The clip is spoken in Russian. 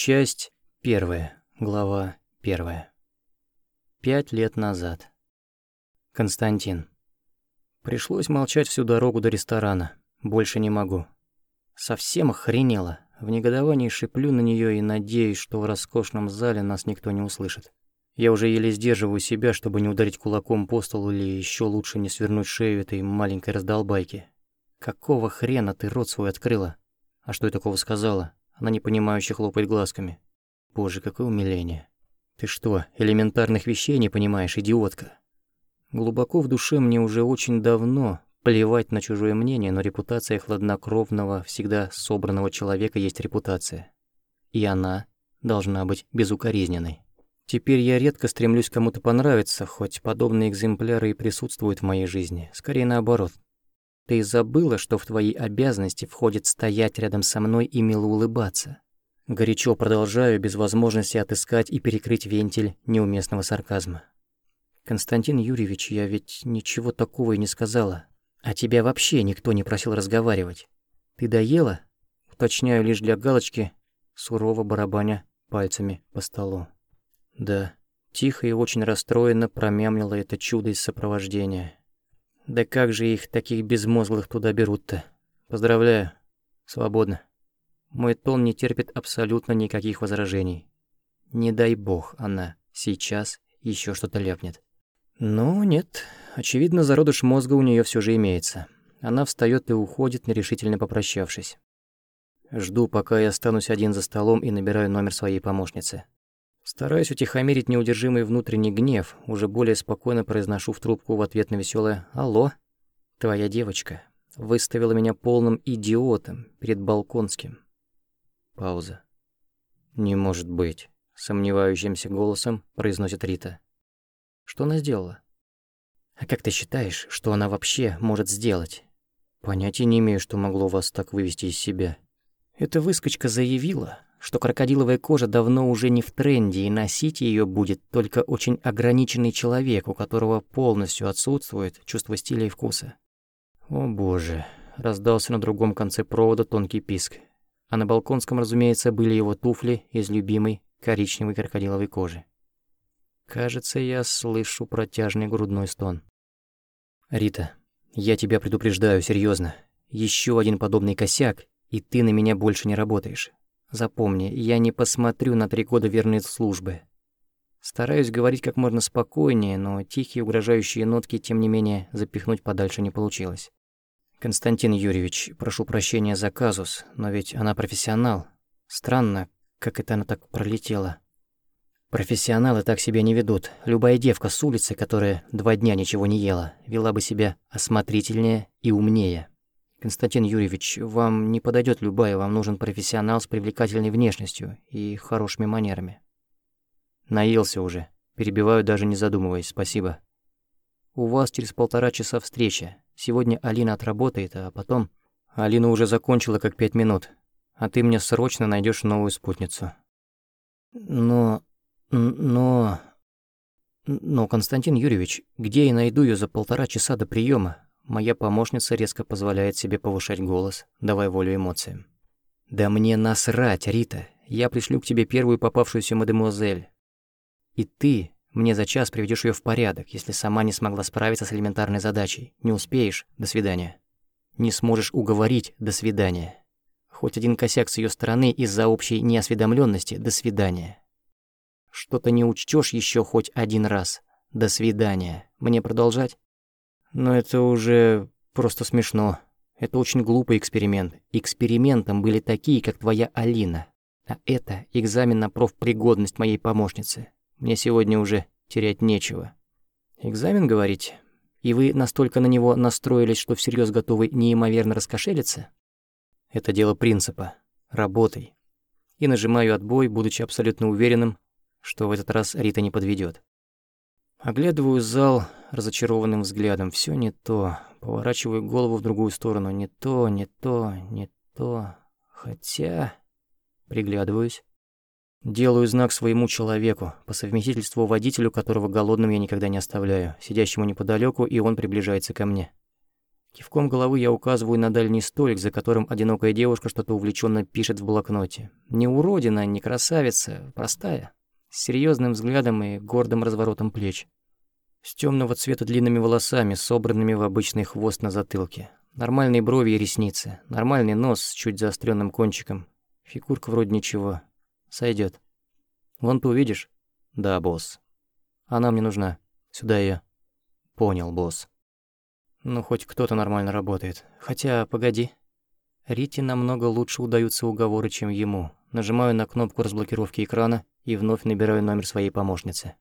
Часть первая, глава первая. Пять лет назад. Константин. Пришлось молчать всю дорогу до ресторана. Больше не могу. Совсем охренела. В негодовании шиплю на нее и надеюсь, что в роскошном зале нас никто не услышит. Я уже еле сдерживаю себя, чтобы не ударить кулаком по столу или еще лучше не свернуть шею этой маленькой раздолбайки. Какого хрена ты рот свой открыла? А что я такого сказала? Она непонимающе хлопает глазками. Боже, какое умиление. Ты что, элементарных вещей не понимаешь, идиотка? Глубоко в душе мне уже очень давно плевать на чужое мнение, но репутация хладнокровного, всегда собранного человека есть репутация. И она должна быть безукоризненной. Теперь я редко стремлюсь кому-то понравиться, хоть подобные экземпляры и присутствуют в моей жизни. Скорее наоборот. Ты забыла, что в твои обязанности входит стоять рядом со мной и мило улыбаться. Горячо продолжаю, без возможности отыскать и перекрыть вентиль неуместного сарказма. Константин Юрьевич, я ведь ничего такого и не сказала. А тебя вообще никто не просил разговаривать. Ты доела? Уточняю лишь для галочки, сурово барабаня пальцами по столу. Да, тихо и очень расстроенно промямлила это чудо из сопровождения. Да как же их, таких безмозглых, туда берут-то? Поздравляю. Свободно. Мой тон не терпит абсолютно никаких возражений. Не дай бог она сейчас еще что-то ляпнет. Ну, нет. Очевидно, зародыш мозга у нее все же имеется. Она встает и уходит, нерешительно попрощавшись. Жду, пока я останусь один за столом и набираю номер своей помощницы. Стараюсь утихомирить неудержимый внутренний гнев, уже более спокойно произношу в трубку в ответ на веселое «Алло, твоя девочка» выставила меня полным идиотом перед Балконским. Пауза. «Не может быть», — сомневающимся голосом произносит Рита. «Что она сделала?» «А как ты считаешь, что она вообще может сделать?» «Понятия не имею, что могло вас так вывести из себя». Эта выскочка заявила, что крокодиловая кожа давно уже не в тренде, и носить ее будет только очень ограниченный человек, у которого полностью отсутствует чувство стиля и вкуса. О боже, раздался на другом конце провода тонкий писк. А на балконском, разумеется, были его туфли из любимой коричневой крокодиловой кожи. Кажется, я слышу протяжный грудной стон. Рита, я тебя предупреждаю, серьезно. Еще один подобный косяк, и ты на меня больше не работаешь. Запомни, я не посмотрю на три года верной службы. Стараюсь говорить как можно спокойнее, но тихие угрожающие нотки, тем не менее, запихнуть подальше не получилось. Константин Юрьевич, прошу прощения за казус, но ведь она профессионал. Странно, как это она так пролетела. Профессионалы так себя не ведут. Любая девка с улицы, которая два дня ничего не ела, вела бы себя осмотрительнее и умнее. Константин Юрьевич, вам не подойдет любая, вам нужен профессионал с привлекательной внешностью и хорошими манерами. Наелся уже. Перебиваю, даже не задумываясь. Спасибо. У вас через полтора часа встреча. Сегодня Алина отработает, а потом... Алина уже закончила как пять минут. А ты мне срочно найдешь новую спутницу. Но... Но... Но, Константин Юрьевич, где я найду ее за полтора часа до приема? Моя помощница резко позволяет себе повышать голос, давая волю эмоциям. «Да мне насрать, Рита. Я пришлю к тебе первую попавшуюся мадемуазель. И ты мне за час приведешь ее в порядок, если сама не смогла справиться с элементарной задачей. Не успеешь – до свидания. Не сможешь уговорить – до свидания. Хоть один косяк с ее стороны из-за общей неосведомленности – до свидания. Что-то не учтешь еще хоть один раз – до свидания. Мне продолжать? Но это уже просто смешно. Это очень глупый эксперимент. Экспериментом были такие, как твоя Алина. А это экзамен на профпригодность моей помощницы. Мне сегодня уже терять нечего. Экзамен, говорите? И вы настолько на него настроились, что всерьез готовы неимоверно раскошелиться? Это дело принципа. Работай. И нажимаю отбой, будучи абсолютно уверенным, что в этот раз Рита не подведет. Оглядываю зал разочарованным взглядом. Все не то. Поворачиваю голову в другую сторону. Не то, не то, не то. Хотя... Приглядываюсь. Делаю знак своему человеку, по совместительству водителю, которого голодным я никогда не оставляю, сидящему неподалеку, и он приближается ко мне. Кивком головы я указываю на дальний столик, за которым одинокая девушка что-то увлеченно пишет в блокноте. Не уродина, не красавица, простая, с серьезным взглядом и гордым разворотом плеч. С темного цвета длинными волосами, собранными в обычный хвост на затылке. Нормальные брови и ресницы, нормальный нос с чуть заостренным кончиком. Фигурка вроде ничего. Сойдет. Вон ты увидишь? Да, босс. Она мне нужна. Сюда ее. Понял, босс. Ну, хоть кто-то нормально работает. Хотя, погоди. Рите намного лучше удаются уговоры, чем ему. Нажимаю на кнопку разблокировки экрана и вновь набираю номер своей помощницы.